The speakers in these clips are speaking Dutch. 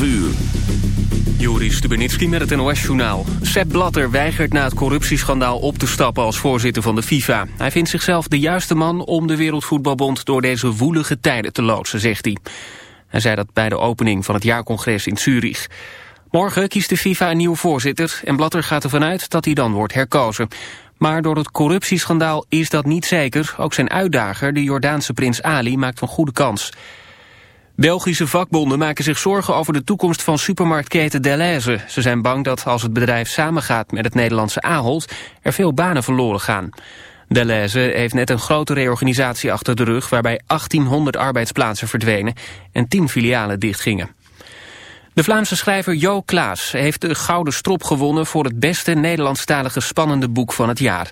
12 uur. Stubenitski met het NOS-journaal. Sepp Blatter weigert na het corruptieschandaal op te stappen als voorzitter van de FIFA. Hij vindt zichzelf de juiste man om de Wereldvoetbalbond door deze woelige tijden te loodsen, zegt hij. Hij zei dat bij de opening van het jaarcongres in Zurich. Morgen kiest de FIFA een nieuwe voorzitter en Blatter gaat ervan uit dat hij dan wordt herkozen. Maar door het corruptieschandaal is dat niet zeker. Ook zijn uitdager, de Jordaanse prins Ali, maakt een goede kans. Belgische vakbonden maken zich zorgen over de toekomst van supermarktketen Deleuze. Ze zijn bang dat als het bedrijf samengaat met het Nederlandse Ahold... er veel banen verloren gaan. Deleuze heeft net een grote reorganisatie achter de rug... waarbij 1800 arbeidsplaatsen verdwenen en 10 filialen dichtgingen. De Vlaamse schrijver Jo Klaas heeft de Gouden Strop gewonnen... voor het beste Nederlandstalige spannende boek van het jaar.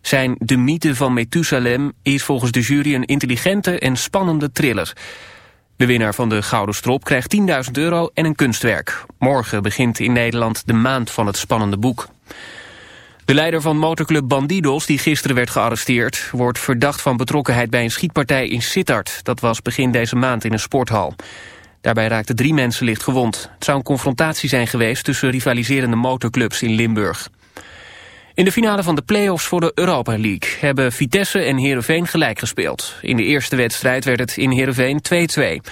Zijn De Mythe van Methusalem is volgens de jury een intelligente en spannende thriller... De winnaar van de Gouden Strop krijgt 10.000 euro en een kunstwerk. Morgen begint in Nederland de maand van het spannende boek. De leider van motorclub Bandidos, die gisteren werd gearresteerd... wordt verdacht van betrokkenheid bij een schietpartij in Sittard. Dat was begin deze maand in een sporthal. Daarbij raakten drie mensen licht gewond. Het zou een confrontatie zijn geweest tussen rivaliserende motorclubs in Limburg. In de finale van de play-offs voor de Europa League hebben Vitesse en Heerenveen gelijk gespeeld. In de eerste wedstrijd werd het in Heerenveen 2-2.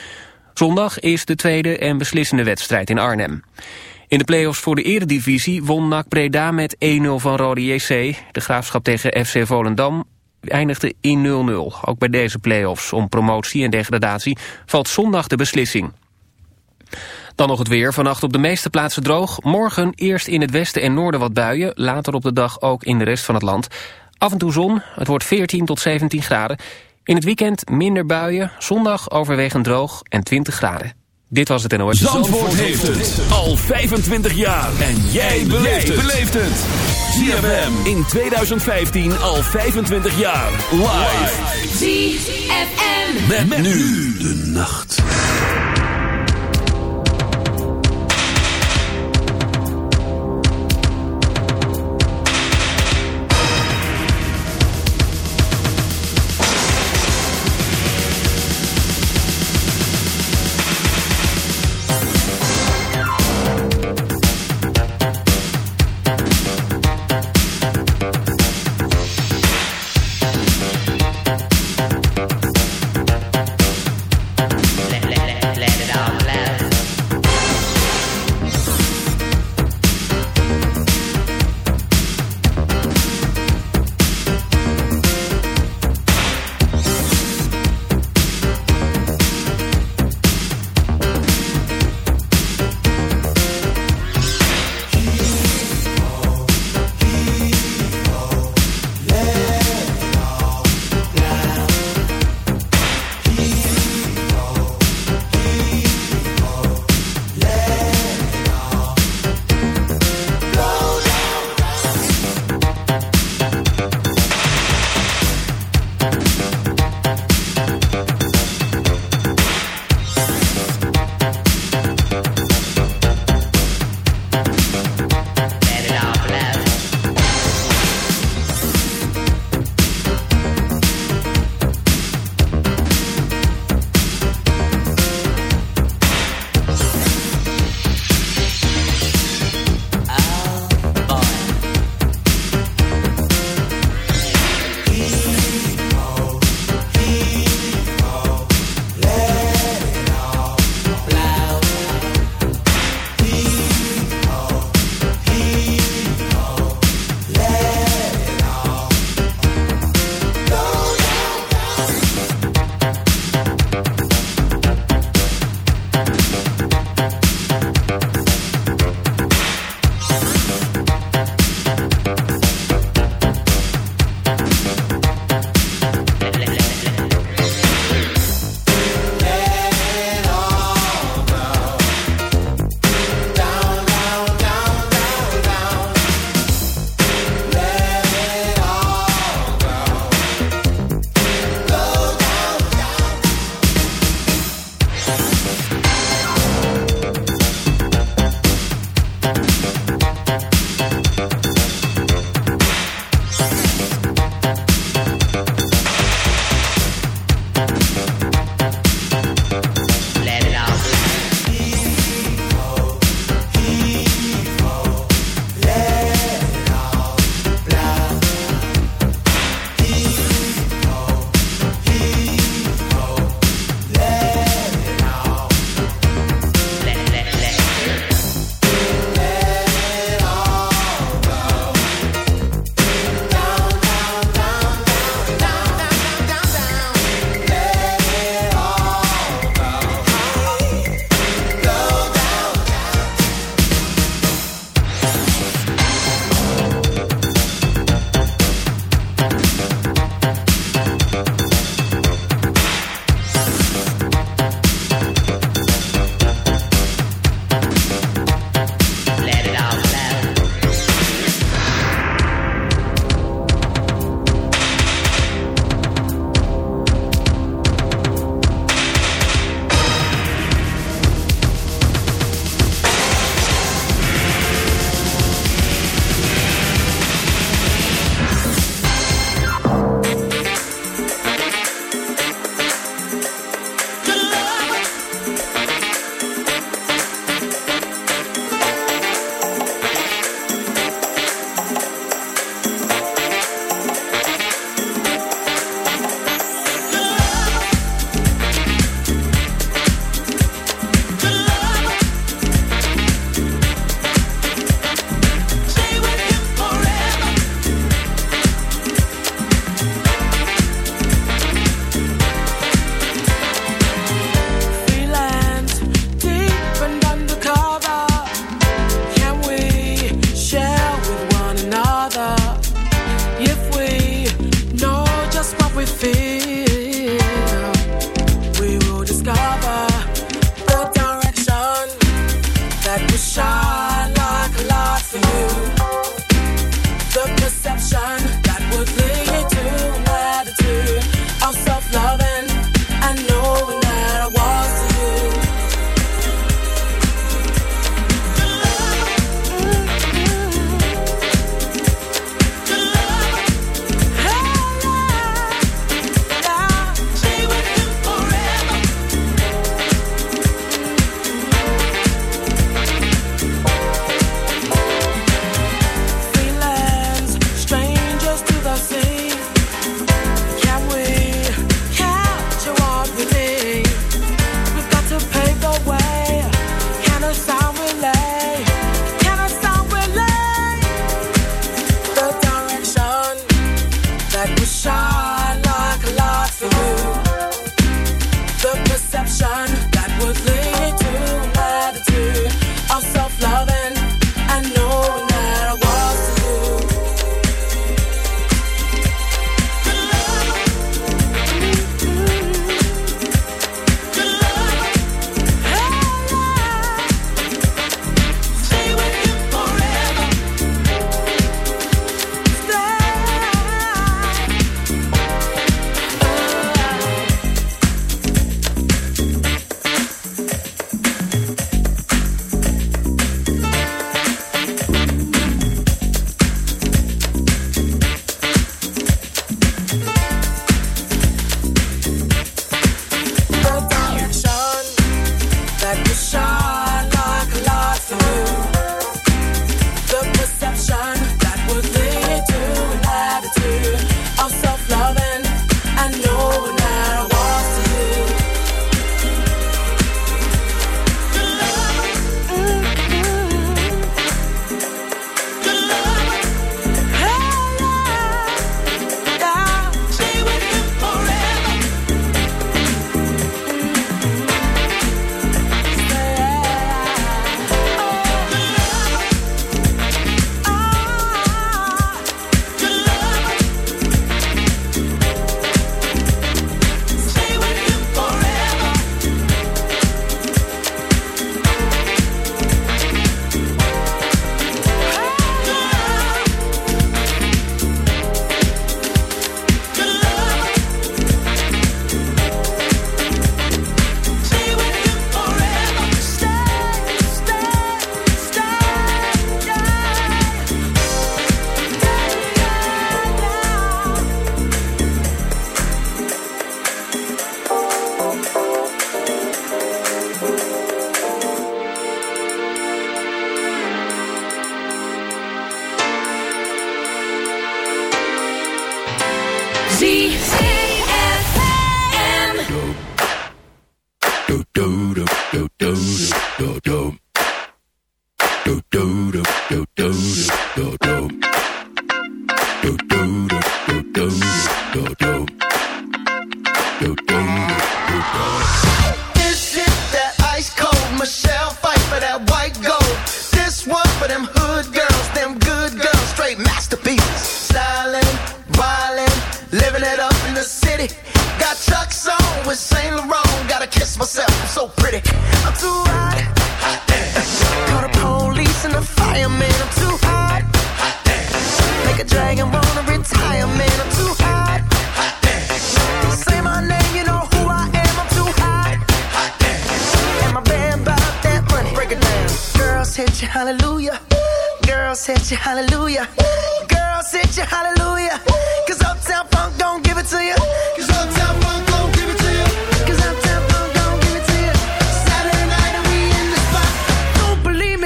Zondag is de tweede en beslissende wedstrijd in Arnhem. In de play-offs voor de eredivisie won NAC Breda met 1-0 van Rode JC. De graafschap tegen FC Volendam eindigde in 0-0. Ook bij deze play-offs om promotie en degradatie valt zondag de beslissing. Dan nog het weer. Vannacht op de meeste plaatsen droog. Morgen eerst in het westen en noorden wat buien. Later op de dag ook in de rest van het land. Af en toe zon. Het wordt 14 tot 17 graden. In het weekend minder buien. Zondag overwegend droog en 20 graden. Dit was het NOS. Zandvoort, Zandvoort heeft het al 25 jaar. En jij beleeft het. ZFM in 2015 al 25 jaar. Live. ZFM. Met, met nu de nacht.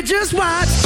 just watch.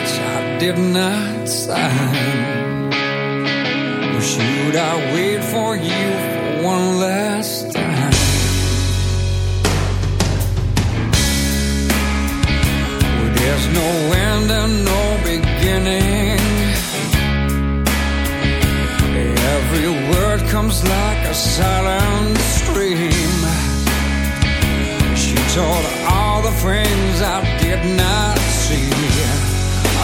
Which I did not sign. Or should I wait for you for one last time? Well, there's no end and no beginning. Every word comes like a silent stream. She told all the things I did not see.